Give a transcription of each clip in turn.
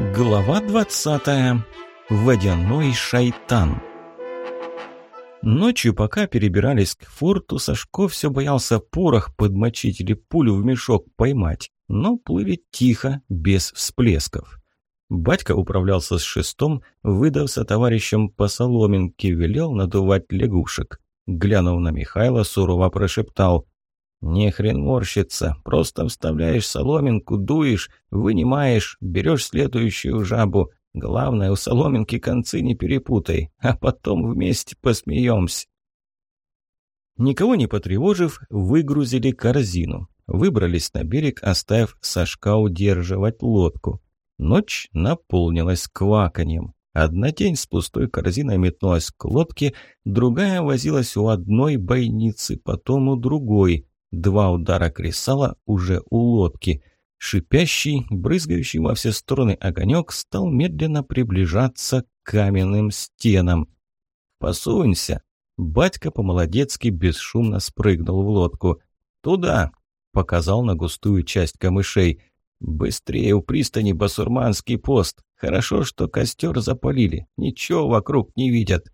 Глава 20. Водяной шайтан. Ночью, пока перебирались к форту, Сашко все боялся порох подмочить или пулю в мешок поймать, но плыли тихо, без всплесков. Батька управлялся с шестом, выдався товарищем по соломинке, велел надувать лягушек. Глянув на Михайла, сурово прошептал «Не хрен морщится, просто вставляешь соломинку, дуешь, вынимаешь, берешь следующую жабу. Главное, у соломинки концы не перепутай, а потом вместе посмеемся». Никого не потревожив, выгрузили корзину. Выбрались на берег, оставив Сашка удерживать лодку. Ночь наполнилась кваканьем. Одна тень с пустой корзиной метнулась к лодке, другая возилась у одной бойницы, потом у другой. Два удара кресала уже у лодки. Шипящий, брызгающий во все стороны огонек стал медленно приближаться к каменным стенам. «Посунься!» Батька по-молодецки бесшумно спрыгнул в лодку. «Туда!» — показал на густую часть камышей. «Быстрее у пристани басурманский пост. Хорошо, что костер запалили. Ничего вокруг не видят».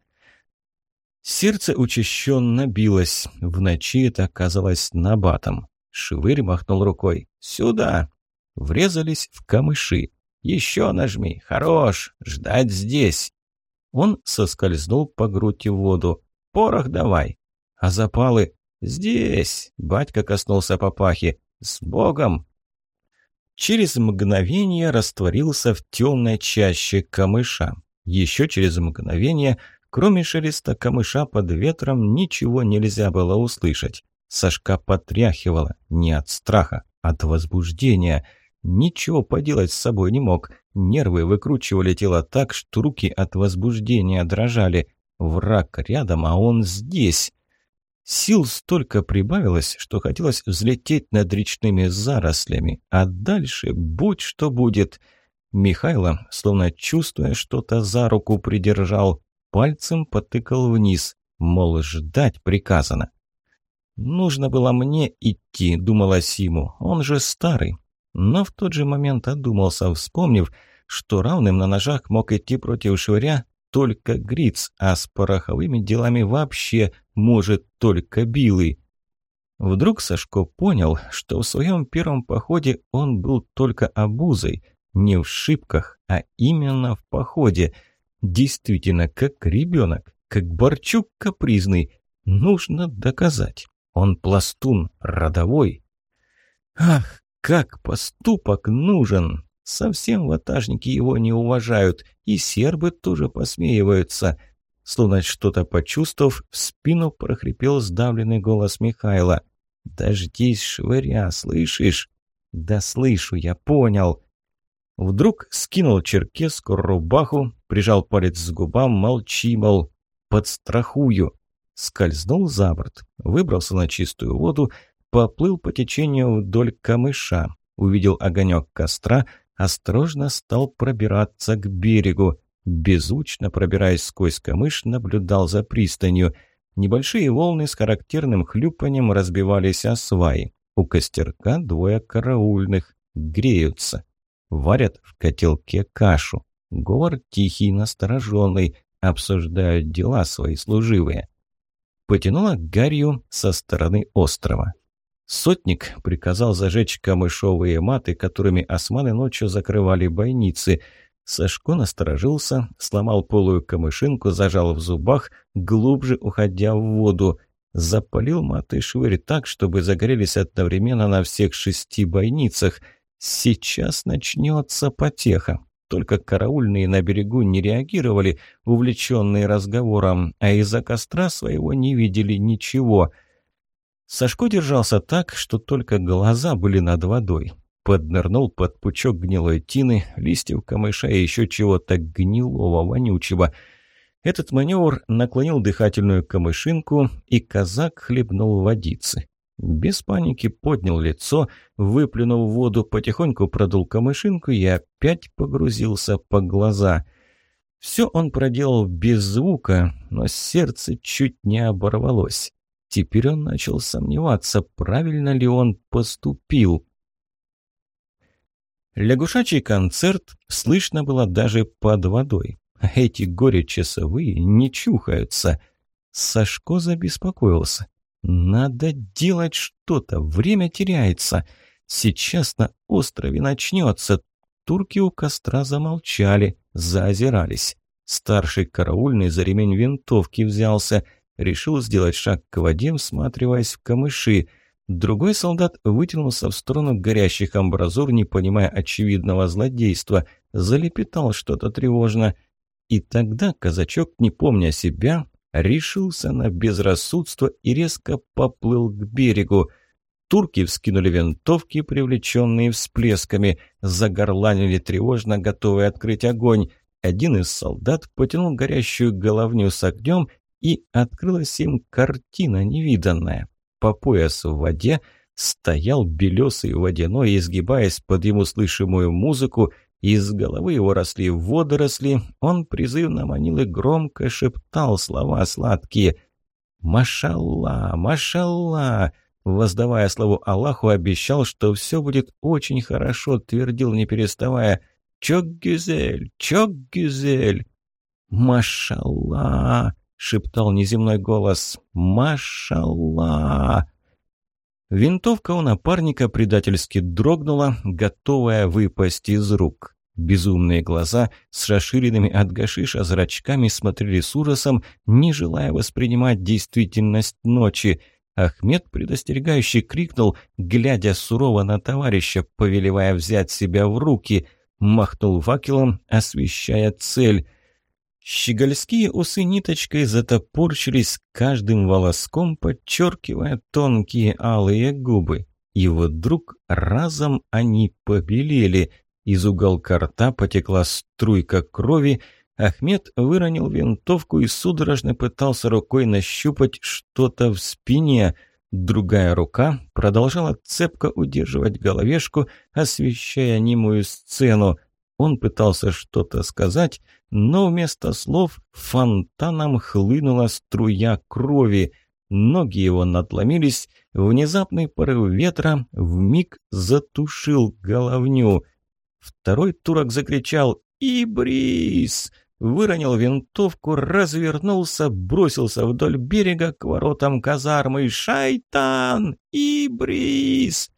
Сердце учащенно билось. В ночи это казалось набатом. Швырь махнул рукой. «Сюда!» Врезались в камыши. «Еще нажми! Хорош! Ждать здесь!» Он соскользнул по грудь в воду. «Порох давай!» «А запалы?» «Здесь!» Батька коснулся папахи. «С Богом!» Через мгновение растворился в темной чаще камыша. Еще через мгновение Кроме шелеста камыша под ветром ничего нельзя было услышать. Сашка потряхивала не от страха, от возбуждения. Ничего поделать с собой не мог. Нервы выкручивали тело так, что руки от возбуждения дрожали. Враг рядом, а он здесь. Сил столько прибавилось, что хотелось взлететь над речными зарослями, а дальше будь что будет. Михайло, словно чувствуя что-то за руку, придержал пальцем потыкал вниз, мол, ждать приказано. «Нужно было мне идти», — думала Симу, — «он же старый». Но в тот же момент одумался, вспомнив, что равным на ножах мог идти против швыря только Гриц, а с пороховыми делами вообще может только Билый. Вдруг Сашко понял, что в своем первом походе он был только обузой, не в шибках, а именно в походе — Действительно, как ребенок, как Борчук капризный. Нужно доказать. Он пластун, родовой. Ах, как поступок нужен! Совсем ватажники его не уважают, и сербы тоже посмеиваются. Словно что-то почувствовав, в спину прохрипел сдавленный голос Михайла. «Дождись, швыря, слышишь?» «Да слышу, я понял». Вдруг скинул черкеску, рубаху, прижал палец к губам, молчи, мол, подстрахую. Скользнул за борт, выбрался на чистую воду, поплыл по течению вдоль камыша, увидел огонек костра, осторожно стал пробираться к берегу. Безучно пробираясь сквозь камыш, наблюдал за пристанью. Небольшие волны с характерным хлюпанием разбивались о сваи. У костерка двое караульных. Греются. Варят в котелке кашу. Говор тихий, настороженный, обсуждают дела свои служивые. Потянуло гарью со стороны острова. Сотник приказал зажечь камышовые маты, которыми османы ночью закрывали бойницы. Сашко насторожился, сломал полую камышинку, зажал в зубах, глубже уходя в воду. Запалил маты швырь так, чтобы загорелись одновременно на всех шести бойницах. Сейчас начнется потеха. Только караульные на берегу не реагировали, увлеченные разговором, а из-за костра своего не видели ничего. Сашко держался так, что только глаза были над водой. Поднырнул под пучок гнилой тины, листьев камыша и еще чего-то гнилого, вонючего. Этот маневр наклонил дыхательную камышинку, и казак хлебнул водицы. Без паники поднял лицо, выплюнул воду, потихоньку продул камышинку и опять погрузился по глаза. Все он проделал без звука, но сердце чуть не оборвалось. Теперь он начал сомневаться, правильно ли он поступил. Лягушачий концерт слышно было даже под водой. Эти горе-часовые не чухаются. Сашко забеспокоился. Надо делать что-то, время теряется. Сейчас на острове начнется. Турки у костра замолчали, заозирались. Старший караульный за ремень винтовки взялся. Решил сделать шаг к воде, всматриваясь в камыши. Другой солдат вытянулся в сторону горящих амбразур, не понимая очевидного злодейства. Залепетал что-то тревожно. И тогда казачок, не помня себя, решился на безрассудство и резко поплыл к берегу. Турки вскинули винтовки, привлеченные всплесками, загорланили тревожно, готовые открыть огонь. Один из солдат потянул горящую головню с огнем, и открылась им картина невиданная. По пояс в воде стоял белесый водяной, изгибаясь под ему слышимую музыку, из головы его росли водоросли, он призывно манил и громко шептал слова сладкие. «Машалла! Машалла!» Воздавая слову Аллаху, обещал, что все будет очень хорошо, твердил, не переставая. «Чок-гюзель! Чок-гюзель!» «Машалла!» — шептал неземной голос. «Машалла!» Винтовка у напарника предательски дрогнула, готовая выпасть из рук. Безумные глаза с расширенными от гашиша зрачками смотрели с ужасом, не желая воспринимать действительность ночи. Ахмед предостерегающе крикнул, глядя сурово на товарища, повелевая взять себя в руки. Махнул факелом, освещая цель. Щегольские усы ниточкой затопорчились каждым волоском, подчеркивая тонкие алые губы. И вдруг разом они побелели. Из уголка рта потекла струйка крови. Ахмед выронил винтовку и судорожно пытался рукой нащупать что-то в спине. Другая рука продолжала цепко удерживать головешку, освещая немую сцену. Он пытался что-то сказать, но вместо слов фонтаном хлынула струя крови. Ноги его надломились, внезапный порыв ветра вмиг затушил головню. Второй турок закричал «Ибрис!», выронил винтовку, развернулся, бросился вдоль берега к воротам казармы «Шайтан! Ибрис!»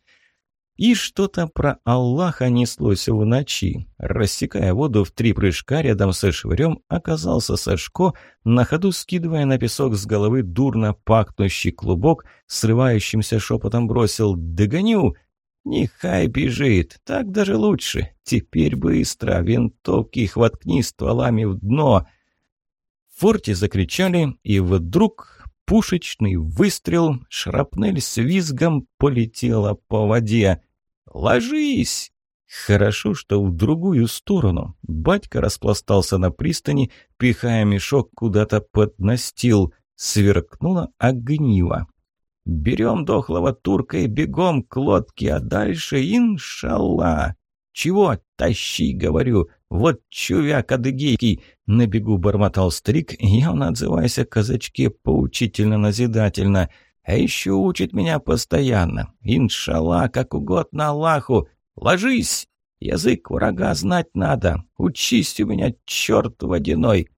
И что-то про Аллаха неслось в ночи. Рассекая воду в три прыжка рядом со швырем, оказался Сашко, на ходу скидывая на песок с головы дурно пахнущий клубок, срывающимся шепотом бросил «Догоню!» «Нехай бежит, так даже лучше. Теперь быстро, винтовки хваткни стволами в дно!» В форте закричали, и вдруг пушечный выстрел, шрапнель с визгом полетела по воде. «Ложись!» Хорошо, что в другую сторону. Батька распластался на пристани, пихая мешок куда-то под настил. Сверкнуло огниво. «Берем дохлого турка и бегом к лодке, а дальше иншалла!» «Чего? Тащи!» — говорю. «Вот чувяк адыгейский!» — на бегу бормотал старик, явно отзываясь о казачке поучительно-назидательно — а еще учит меня постоянно. Иншалла, как угодно Аллаху. Ложись! Язык врага знать надо. Учись у меня, черт водяной!»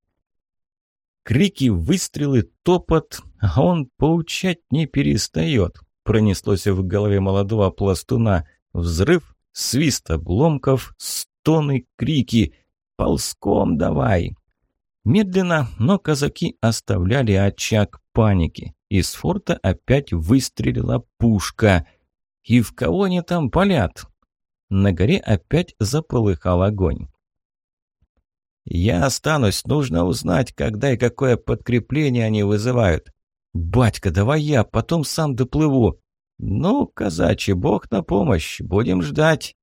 Крики, выстрелы, топот, а он поучать не перестает. Пронеслось в голове молодого пластуна. Взрыв, свист обломков, стоны, крики. «Ползком давай!» Медленно, но казаки оставляли очаг паники. Из форта опять выстрелила пушка. И в кого они там палят? На горе опять заполыхал огонь. «Я останусь, нужно узнать, когда и какое подкрепление они вызывают. Батька, давай я, потом сам доплыву. Ну, казачий, бог на помощь, будем ждать».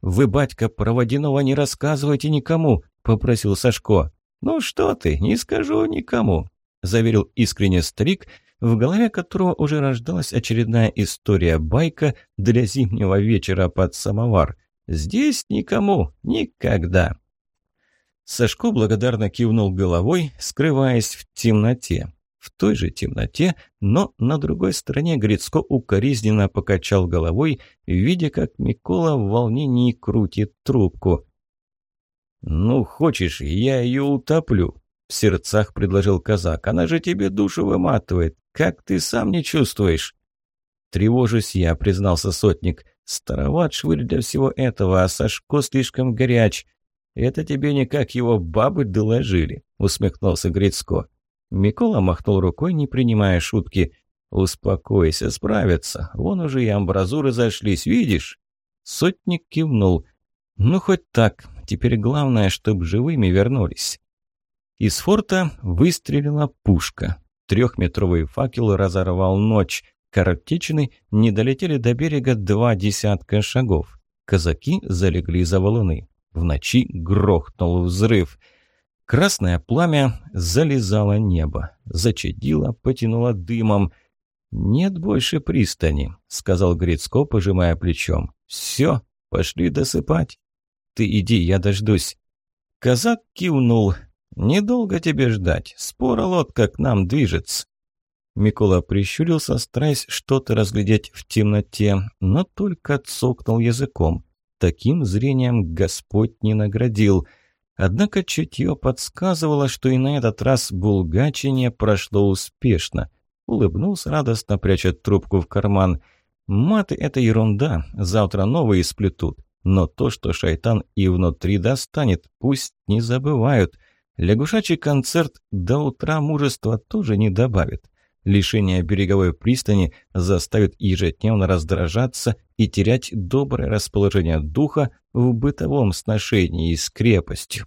«Вы, батька, про водяного не рассказывайте никому», — попросил Сашко. «Ну что ты, не скажу никому», — заверил искренне старик, в голове которого уже рождалась очередная история-байка для зимнего вечера под самовар. «Здесь никому, никогда». Сашко благодарно кивнул головой, скрываясь в темноте. В той же темноте, но на другой стороне Грицко укоризненно покачал головой, видя, как Микола в волнении крутит трубку. «Ну, хочешь, я ее утоплю», — в сердцах предложил казак. «Она же тебе душу выматывает. Как ты сам не чувствуешь?» «Тревожусь я», — признался сотник. «Староват швырь для всего этого, а Сашко слишком горяч». «Это тебе не как его бабы доложили», — усмехнулся Грицко. Микола махнул рукой, не принимая шутки. «Успокойся, справятся. Вон уже и амбразуры зашлись, видишь?» Сотник кивнул. «Ну, хоть так. Теперь главное, чтобы живыми вернулись». Из форта выстрелила пушка. Трехметровый факел разорвал ночь. Картечины не долетели до берега два десятка шагов. Казаки залегли за валуны. В ночи грохнул взрыв – Красное пламя залезало небо, зачадило, потянуло дымом. «Нет больше пристани», — сказал Грицко, пожимая плечом. «Все, пошли досыпать». «Ты иди, я дождусь». Казак кивнул. «Недолго тебе ждать. Спора лодка к нам движется». Микола прищурился, стараясь что-то разглядеть в темноте, но только цокнул языком. Таким зрением Господь не наградил — Однако чутье подсказывало, что и на этот раз булгачение прошло успешно. Улыбнулся радостно, пряча трубку в карман. Маты – это ерунда, завтра новые сплетут. Но то, что шайтан и внутри достанет, пусть не забывают. Лягушачий концерт до утра мужества тоже не добавит. Лишение береговой пристани заставит ежедневно раздражаться и терять доброе расположение духа в бытовом сношении с крепостью.